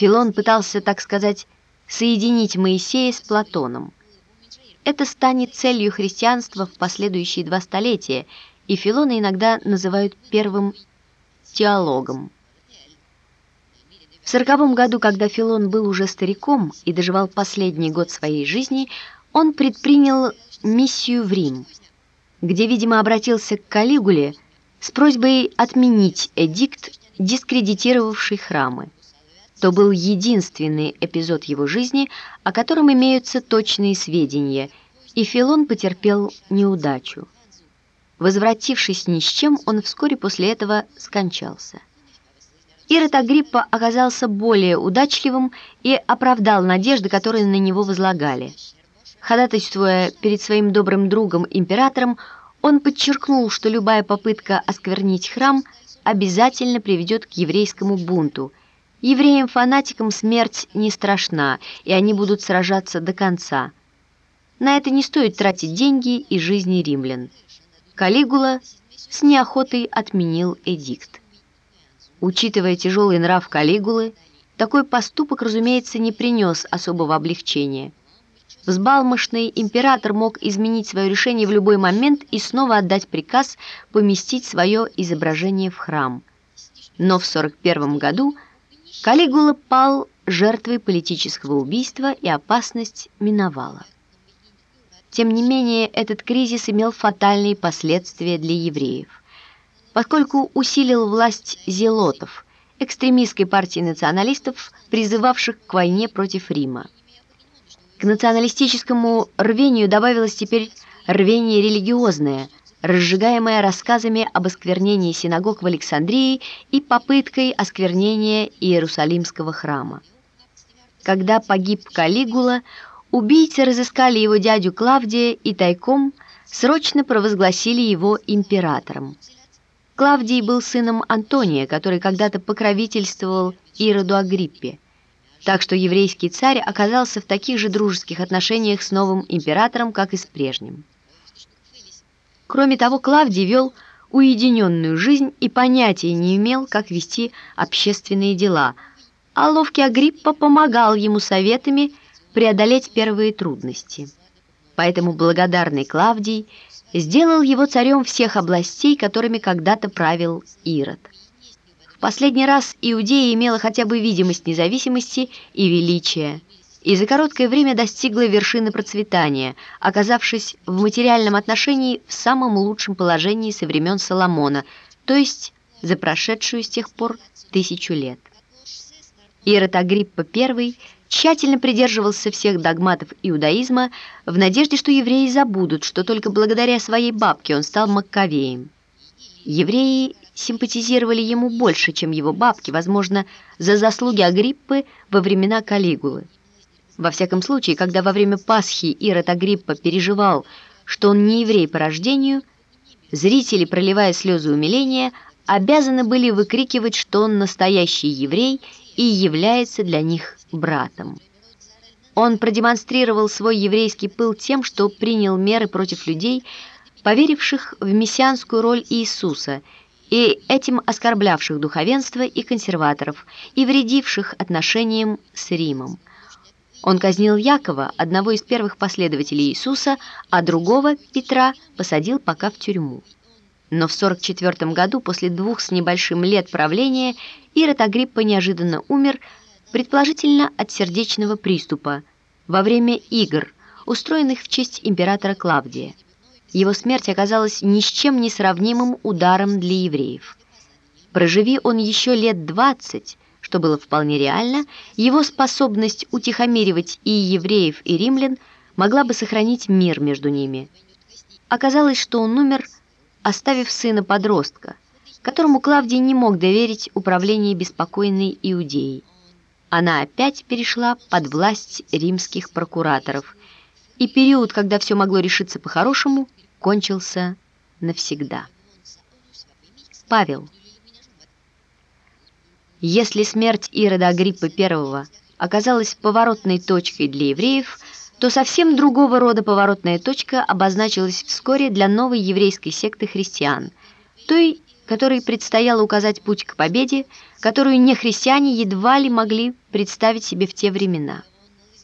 Филон пытался, так сказать, соединить Моисея с Платоном. Это станет целью христианства в последующие два столетия, и Филона иногда называют первым теологом. В сороковом году, когда Филон был уже стариком и доживал последний год своей жизни, он предпринял миссию в Рим, где, видимо, обратился к Калигуле с просьбой отменить эдикт, дискредитировавший храмы. То был единственный эпизод его жизни, о котором имеются точные сведения, и Филон потерпел неудачу. Возвратившись ни с чем, он вскоре после этого скончался. Ирод Агриппа оказался более удачливым и оправдал надежды, которые на него возлагали. Ходатайствуя перед своим добрым другом императором, он подчеркнул, что любая попытка осквернить храм обязательно приведет к еврейскому бунту. Евреям-фанатикам смерть не страшна, и они будут сражаться до конца. На это не стоит тратить деньги и жизни римлян. Калигула с неохотой отменил эдикт. Учитывая тяжелый нрав Калигулы, такой поступок, разумеется, не принес особого облегчения. Взбалмошный император мог изменить свое решение в любой момент и снова отдать приказ поместить свое изображение в храм. Но в 41 году Калигула пал жертвой политического убийства и опасность миновала. Тем не менее, этот кризис имел фатальные последствия для евреев поскольку усилил власть зелотов, экстремистской партии националистов, призывавших к войне против Рима. К националистическому рвению добавилось теперь рвение религиозное, разжигаемое рассказами об осквернении синагог в Александрии и попыткой осквернения Иерусалимского храма. Когда погиб Калигула, убийцы разыскали его дядю Клавдия и тайком срочно провозгласили его императором. Клавдий был сыном Антония, который когда-то покровительствовал Ироду Агриппе, так что еврейский царь оказался в таких же дружеских отношениях с новым императором, как и с прежним. Кроме того, Клавдий вел уединенную жизнь и понятия не имел, как вести общественные дела, а ловкий Агриппа помогал ему советами преодолеть первые трудности. Поэтому благодарный Клавдий – сделал его царем всех областей, которыми когда-то правил Ирод. В последний раз Иудея имела хотя бы видимость независимости и величия, и за короткое время достигла вершины процветания, оказавшись в материальном отношении в самом лучшем положении со времен Соломона, то есть за прошедшую с тех пор тысячу лет. Ирод Агриппа I – тщательно придерживался всех догматов иудаизма в надежде, что евреи забудут, что только благодаря своей бабке он стал Маккавеем. Евреи симпатизировали ему больше, чем его бабки, возможно, за заслуги Агриппы во времена Калигулы. Во всяком случае, когда во время Пасхи Ирод Агриппа переживал, что он не еврей по рождению, зрители, проливая слезы умиления, обязаны были выкрикивать, что он настоящий еврей и является для них братом. Он продемонстрировал свой еврейский пыл тем, что принял меры против людей, поверивших в мессианскую роль Иисуса и этим оскорблявших духовенство и консерваторов и вредивших отношениям с Римом. Он казнил Якова, одного из первых последователей Иисуса, а другого, Петра, посадил пока в тюрьму. Но в 44 году, после двух с небольшим лет правления, Ирод Агриппа неожиданно умер, предположительно от сердечного приступа, во время игр, устроенных в честь императора Клавдия. Его смерть оказалась ни с чем не сравнимым ударом для евреев. Проживи он еще лет 20, что было вполне реально, его способность утихомиривать и евреев, и римлян могла бы сохранить мир между ними. Оказалось, что он умер оставив сына подростка, которому Клавдий не мог доверить управление беспокойной Иудеей. Она опять перешла под власть римских прокураторов, и период, когда все могло решиться по-хорошему, кончился навсегда. Павел. Если смерть Ирода Агриппы I оказалась поворотной точкой для евреев – то совсем другого рода поворотная точка обозначилась вскоре для новой еврейской секты христиан, той, которой предстояло указать путь к победе, которую нехристиане едва ли могли представить себе в те времена.